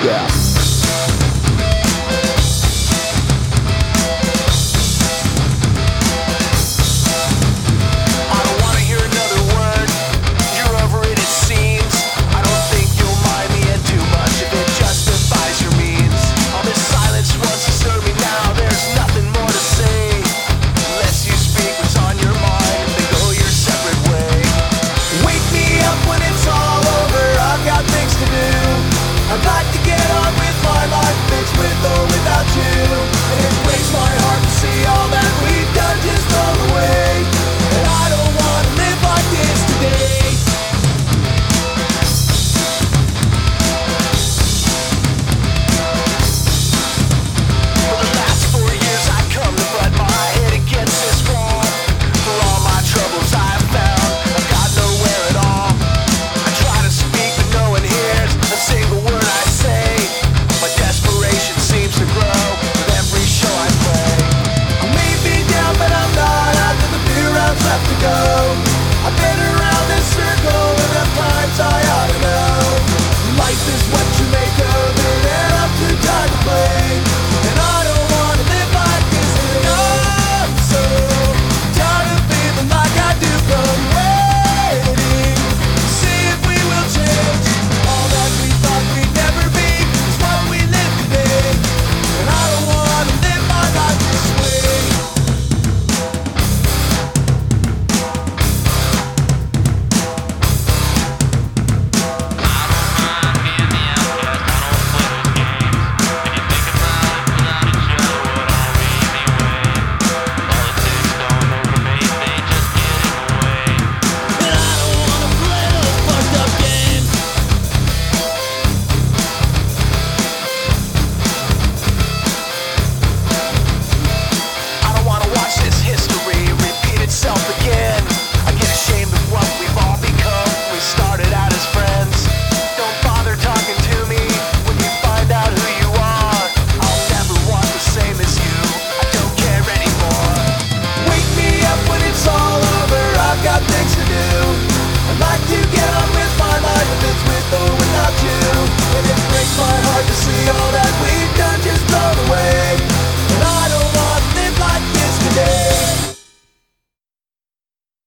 Yeah.